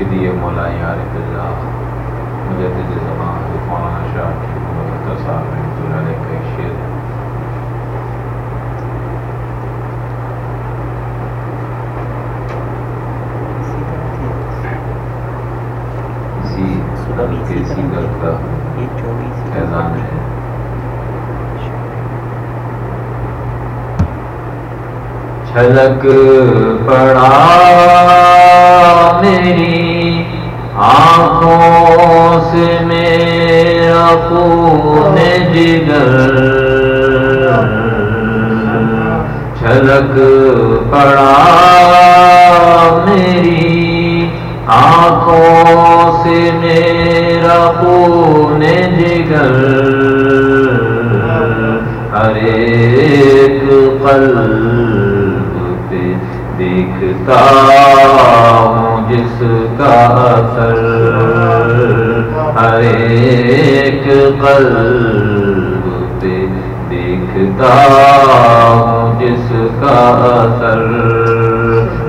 مرشدی مولا عارف اللہ مجدد زمان مولانا شاہ کی محبت صاحب رحمۃ اللہ علیہ کا ایک شعر اسی اسی درد کا فیضان ہے۔ چھلک پڑا میری آنکھوں سے میرا خون جگر چھلک پڑا میری آنکھوں سے میرا خون جگر ہر ایک قلب دیکھتا ہوں کا اثر ہر ایک قلب پہ دیکھتا ہوں جس کا اثر۔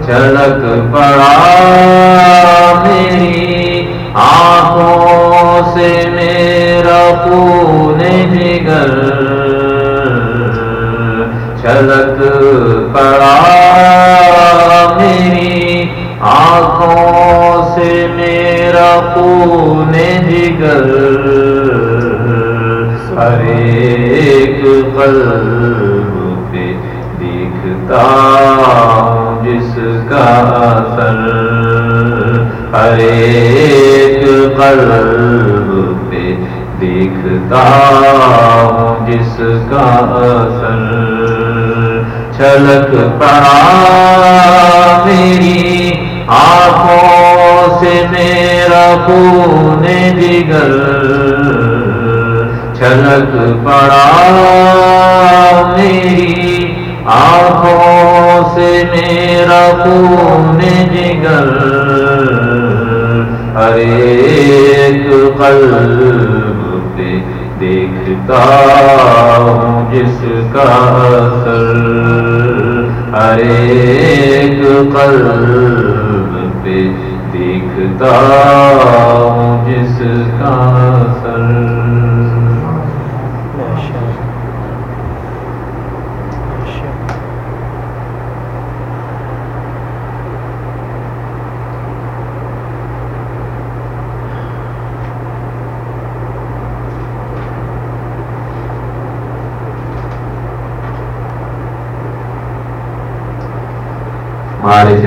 چھلک پڑا میری آنکھوں سے، میرا خون جگر چھلک پڑا میری آنکھوں سے میرا خون جگر ہر ایک قلب پہ دیکھتا ہوں جس کا اثر۔ ہر ایک قلب پہ دیکھتا ہوں جس کا اثر۔ چھلک پڑا میری آنکھوں سے میرا خون جگر چھلک پڑا میری آنکھوں سے میرا خون جگر ہر ایک قلب پہ دیکھتا ہوں جس کا اثر ہر ایک قلب پہ دیکھتا ہوں جس کا سر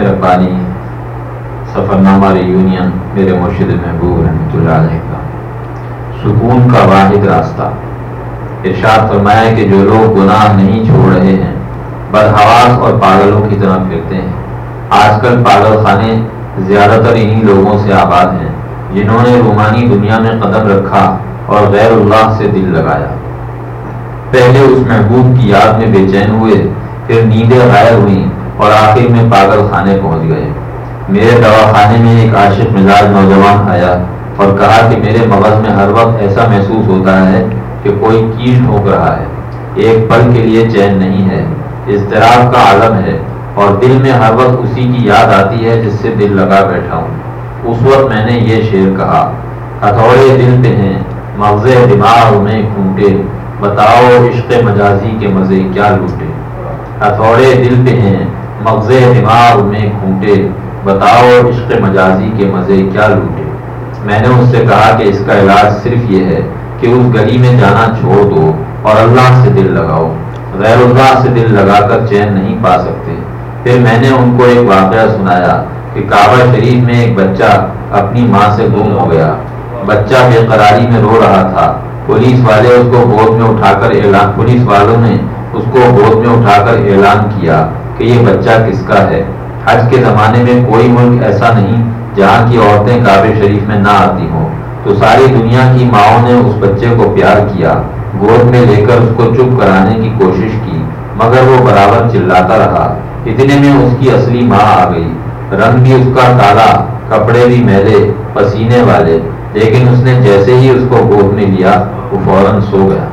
ربانی سفر نامہ یونین میرے مرشد محبوب رحمۃ اللہ علیہ کا۔ سکون کا واحد راستہ۔ ارشاد فرمایا کہ جو لوگ گناہ نہیں چھوڑ رہے ہیں بدہواس اور پاگلوں کی طرح پھرتے ہیں۔ آج کل پاگل خانے زیادہ تر انہی لوگوں سے آباد ہیں، جنہوں نے رومانی دنیا میں قدم رکھا اور غیر اللہ سے دل لگایا۔ پہلے اس محبوب کی یاد میں بے چین ہوئے، پھر نیندیں غائب ہوئیں اور آخر میں پاگل خانے پہنچ گئے۔ میرے دواخانے میں ایک عاشق مزاج نوجوان آیا اور کہا کہ میرے مغز میں ہر وقت ایسا محسوس ہوتا ہے کہ کوئی کیل ٹھوک رہا ہے۔ ایک پل کے لیے چین نہیں ہے۔ اضطراب کا عالم ہے اور دل میں ہر وقت اسی کی یاد آتی ہے جس سے دل لگا بیٹھا ہوں۔ اس وقت میں نے یہ شعر کہا، ہتھوڑے دل پہ ہیں، مغز دماغ میں کھونٹے۔ بتاؤ عشق مجازی کے مزے کیا لوٹے۔ ہتھوڑے دل پہ ہیں، مغز دماغ میں کھوٹے بتاؤ عشق مجازی کے مزے کیا لوٹے؟ میں نے اس سے کہا کہ اس کا علاج صرف یہ ہے کہ اس گلی میں جانا چھوڑ دو اور اللہ سے دل لگاؤ۔ غیر اللہ سے دل لگا کر چین نہیں پا سکتے۔ پھر میں نے ان کو ایک واقعہ سنایا کہ کعبہ شریف میں ایک بچہ اپنی ماں سے گم ہو گیا۔ بچہ بے قراری میں رو رہا تھا۔ پولیس والے اس کو گود میں اٹھا کر اعلان، پولیس والوں نے اس کو گود میں اٹھا کر اعلان کیا کہ یہ بچہ کس کا ہے۔ حج کے زمانے میں کوئی ملک ایسا نہیں جہاں کی عورتیں کعبے شریف میں نہ آتی ہوں۔ تو ساری دنیا کی ماؤں نے اس بچے کو پیار کیا، گود میں لے کر اس کو چپ کرانے کی کوشش کی، مگر وہ برابر چلاتا رہا۔ اتنے میں اس کی اصلی ماں آ گئی۔ رنگ بھی اس کا کالا، کپڑے بھی میلے، پسینے والے۔ لیکن اس نے جیسے ہی اس کو گود میں لیا، وہ فوراً سو گیا۔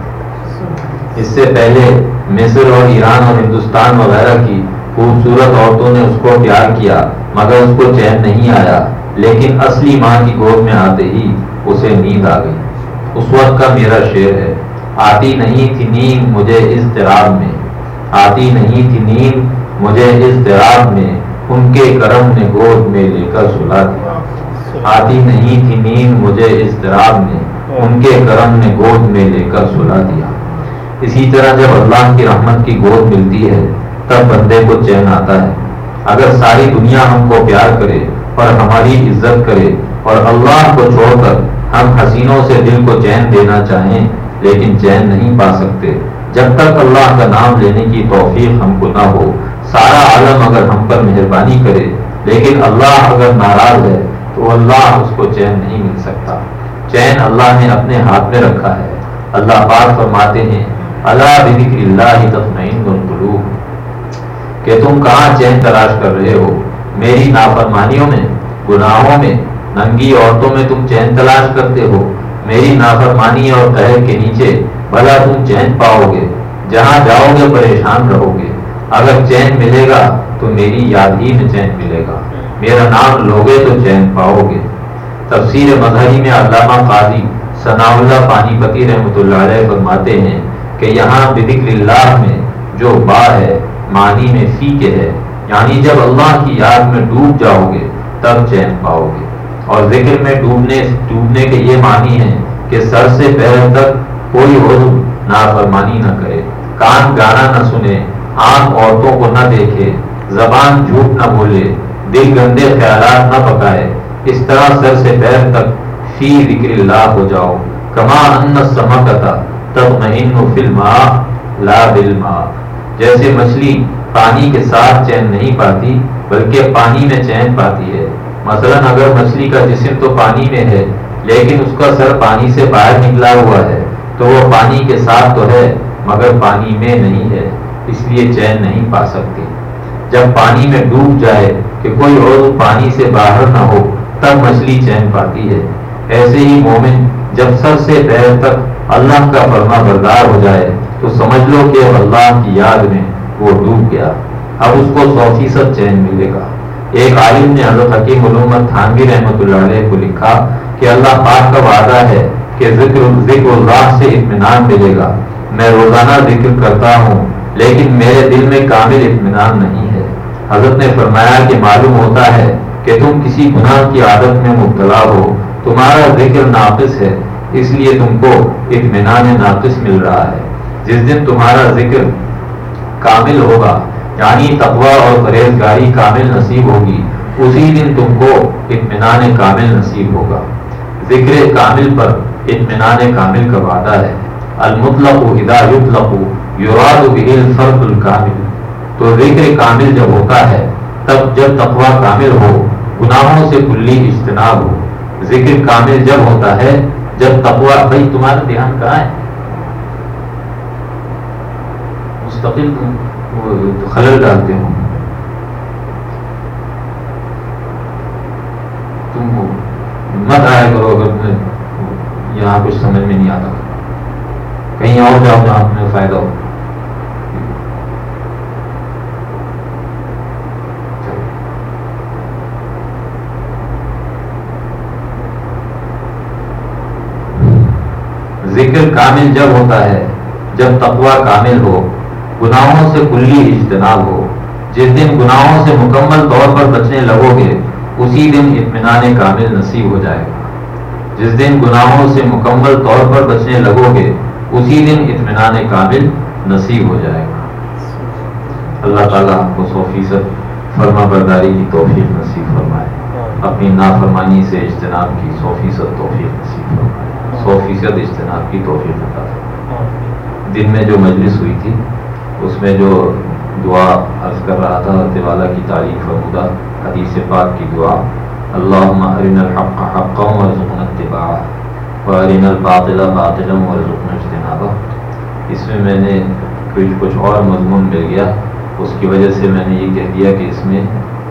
اس سے پہلے مصر اور ایران اور ہندوستان وغیرہ کی خوبصورت عورتوں نے اس کو پیار کیا، مگر اس کو چین نہیں آیا۔ لیکن اصلی ماں کی گود میں آتے ہی اسے نیند آ گئی۔ اس وقت کا میرا شعر ہے، آتی نہیں تھی نیند مجھے اس اضطراب میں۔ آتی نہیں تھی نیند مجھے اس اضطراب میں۔ ان کے کرم نے گود میں لے کر سلا دیا آتی نہیں تھی نیند مجھے اس اضطراب میں۔ ان کے کرم نے گود میں لے کر سلا دیا۔ اسی طرح جب اللہ کی رحمت کی گود ملتی ہے تب بندے کو چین آتا ہے۔ اگر ساری دنیا ہم کو پیار کرے اور ہماری عزت کرے اور اللہ کو چھوڑ کر ہم حسینوں سے دل کو چین دینا چاہیں، لیکن چین نہیں پا سکتے۔ جب تک اللہ کا نام لینے کی توفیق ہم کو نہ ہو، سارا عالم اگر ہم پر مہربانی کرے، لیکن اللہ اگر ناراض ہے تو اللہ اس کو چین نہیں مل سکتا۔ چین اللہ نے اپنے ہاتھ میں رکھا ہے۔ اللہ پاک فرماتے ہیں اللہ بذکر اللہ تطمئن القلوب کہ تم کہاں چین تلاش کر رہے ہو؟ میری نافرمانیوں میں، گناہوں میں، ننگی عورتوں میں تم چین تلاش کرتے ہو۔ میری نافرمانی اور قہر کے نیچے بھلا تم چین پاؤ گے، جہاں جاؤ گے پریشان رہو گے۔ اگر چین ملے گا تو میری یاد ہی میں چین ملے گا۔ میرا نام لوگے تو چین پاؤ گے۔ تفسیر مظہری میں علامہ قاضی ثناء اللہ پانی پتی رحمۃ اللہ علیہ فرماتے ہیں کہ یہاں بذکر اللہ میں جو با ہے معنی میں فی کے ہے۔ یعنی جب اللہ کی یاد میں ڈوب جاؤ گے تب چین پاؤ گے اور ذکر میں ڈوبنے ڈوبنے کے یہ معنی ہے کہ سر سے پیر تک کوئی عضو نافرمانی نہ کرے، کان گانا نہ سنے، آنکھ عورتوں کو نہ دیکھے، زبان جھوٹ نہ بولے، دل گندے خیالات نہ پکائے۔ اس طرح سر سے پیر تک فی ذکر اللہ ہو جاؤ۔ کما ان سمکتا تب مہین فلم لا دل جیسے مچھلی پانی کے ساتھ چین نہیں پاتی، بلکہ پانی میں چین پاتی ہے۔ مثلا اگر مچھلی کا جسم تو پانی میں ہے، لیکن اس کا سر پانی سے باہر نکلا ہوا ہے، تو وہ پانی کے ساتھ تو ہے، مگر پانی میں نہیں ہے، اس لیے چین نہیں پا سکتی جب پانی میں ڈوب جائے کہ کوئی اور پانی سے باہر نہ ہو، تب مچھلی چین پاتی ہے۔ ایسے ہی مومن جب سر سے پیر تک اللہ کا فرما بردار ہو جائے تو سمجھ لو کہ اللہ کی یاد میں وہ ڈوب گیا۔ اب اس کو سو فیصد چین ملے گا۔ ایک عالم نے حضرت حکیم علومت تھانوی رحمۃ اللہ علیہ کو لکھا کہ اللہ پاک کا وعدہ ہے کہ ذکر ذکر اللہ سے اطمینان ملے گا۔ میں روزانہ ذکر کرتا ہوں، لیکن میرے دل میں کامل اطمینان نہیں ہے۔ حضرت نے فرمایا کہ معلوم ہوتا ہے کہ تم کسی گناہ کی عادت میں مبتلا ہو۔ تمہارا ذکر ناقص ہے، اس لیے تم کو اطمینان ناقص مل رہا ہے۔ جس دن تمہارا ذکر کامل ہوگا یعنی تقوا اور پرہیزگاری کامل نصیب ہوگی، اسی دن تم کو اطمینان کامل نصیب ہوگا۔ ذکر کامل پر اطمینان کامل کا وعدہ ہے۔ المطلق ہدایت لقو یوراد به الفرق الکامل۔ تو ذکر کامل جب ہوتا ہے، تب جب تقوا کامل ہو، گناہوں سے کلی اجتناب ہو۔ ذکر کامل جب ہوتا ہے، جب تقوا بھائی تمہارا دھیان کہاں ہے؟ مستقل خلل ڈالتے ہو تم ہو مت آیا کرو اگر تمہیں یہاں کچھ سمجھ میں نہیں آتا کہیں اور جاؤ جہاں تمہیں فائدہ ہو ذکر کامل جب ہوتا ہے جب تقوا کامل ہو گناہوں سے کلی اجتناب ہو۔ جس دن گناہوں سے مکمل طور پر بچنے لگو گے، اسی دن اطمینان کامل نصیب ہو جائے۔ گا جس دن گناہوں سے مکمل طور پر بچنے لگو گے، اسی دن اطمینان کامل نصیب ہو جائے۔ گا اللہ تعالیٰ ہم کو سو فیصد فرما برداری کی توفیق نصیب فرمائے۔ اپنی نافرمانی سے اجتناب کی سو فیصد توفیق نصیب فرمائے۔ سو فیصد اجتناب کی توفیق عطا دن میں جو مجلس ہوئی تھی اس میں جو دعا عرض کر رہا تھا دیوالا کی تعریف فرمودہ، حدیث پاک کی دعا اللہ ارن الحق حقا ورزقنا اتباعا وارن الباطل باطلا ورزقنا اجتنابا اس میں میں نے کچھ کچھ اور مضمون مل گیا اس کی وجہ سے میں نے یہ کہہ دیا کہ اس میں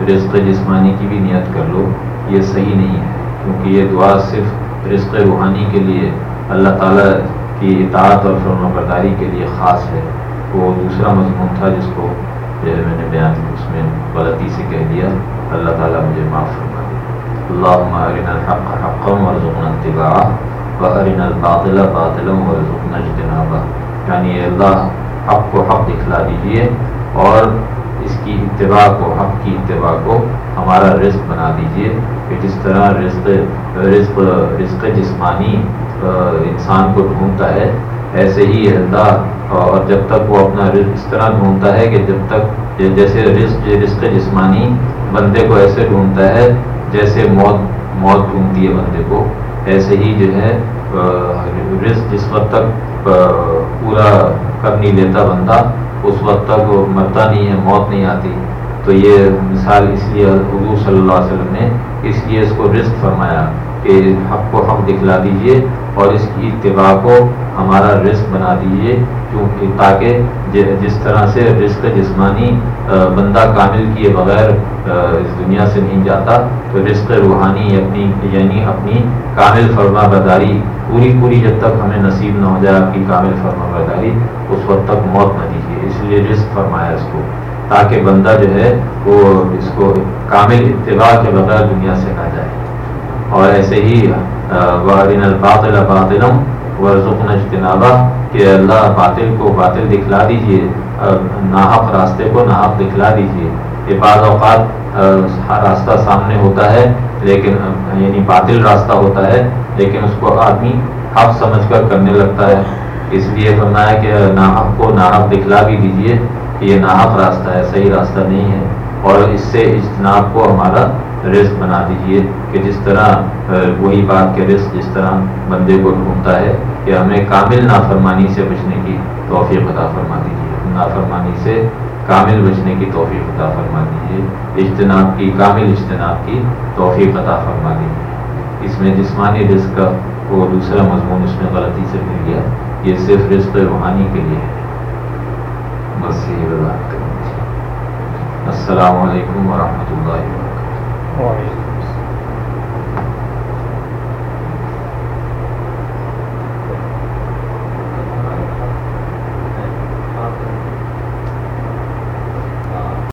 رزق جسمانی کی بھی نیت کر لو، یہ صحیح نہیں ہے۔ کیونکہ یہ دعا صرف رزق روحانی کے لیے، اللہ تعالیٰ کی اطاعت اور فرما برداری کے لیے خاص ہے۔ وہ دوسرا مضمون تھا جس کو جو ہے میں نے بیان اس میں غلطی سے کہہ دیا، اللہ تعالیٰ مجھے معاف فرما دیا اللہ ارن الحق حقم ورزقنا اتباعه وارن الباطل باطلا ورزقنا اجتنابه۔ یعنی اللہ، حق کو حق دکھلا دیجیے اور اس کی اتباع کو، حق کی اتباع کو ہمارا رزق بنا دیجیے۔ کہ جس طرح رزق رزق رزق جسمانی انسان کو ڈھونڈتا ہے ایسے ہی اللہ اور جب تک وہ اپنا رزق اس طرح ڈھونڈتا ہے کہ جب تک جی- جیسے رزق جی- رزق جسمانی بندے کو ایسے ڈھونڈتا ہے جیسے موت موت ڈھونڈتی ہے بندے کو، ایسے ہی جو ہے رزق جس وقت تک پورا کر نہیں لیتا بندہ، اس وقت تک وہ مرتا نہیں ہے، موت نہیں آتی۔ تو یہ مثال اس لیے حضور صلی اللہ علیہ وسلم نے اس لیے اس کو رزق فرمایا کہ حق کو حق دکھلا دیجیے۔ اور اس کی اتباع کو ہمارا رزق بنا دیجیے، کیونکہ تاکہ جس طرح سے رزق جسمانی بندہ کامل کیے بغیر اس دنیا سے نہیں جاتا، تو رزق روحانی اپنی یعنی اپنی کامل فرما برداری، پوری پوری جب تک ہمیں نصیب نہ ہو جائے آپ کی کامل فرما برداری، اس وقت تک موت نہ دیجیے اس لیے رزق فرمایا اس کو، تاکہ بندہ جو ہے، وہ اس کو کامل اتباع کے بغیر دنیا سے نہ جائے۔ اور ایسے ہی وارن الباطل باطلم ورژن اجتنابہ، کہ اللہ باطل کو باطل دکھلا دیجیے ناحق راستے کو ناحق دکھلا دیجیے۔ یہ بعض اوقات راستہ سامنے ہوتا ہے، لیکن یعنی باطل راستہ ہوتا ہے، لیکن اس کو آدمی حق سمجھ کر کرنے لگتا ہے۔ اس لیے فرمایا کہ ناحق کو ناحق دکھلا بھی دیجیے کہ یہ ناحق راستہ ہے، صحیح راستہ نہیں ہے۔ اور اس سے اجتناب کو ہمارا رزق بنا دیجیے کہ جس طرح وہی بات کے رزق جس طرح بندے کو ڈھونڈتا ہے کہ ہمیں کامل نافرمانی سے بچنے کی توفیق عطا فرما دیجیے نافرمانی سے کامل بچنے کی توفیق عطا فرما دیجیے اجتناب کی، کامل اجتناب کی توفیق عطا فرما دیجیے اس میں جسمانی رزق کا وہ دوسرا مضمون اس میں غلطی سے مل گیا۔ یہ صرف رزق روحانی کے لیے ہے۔ بس یہ بات۔ السلام علیکم ورحمۃ اللہ وبرکاتہ۔ اور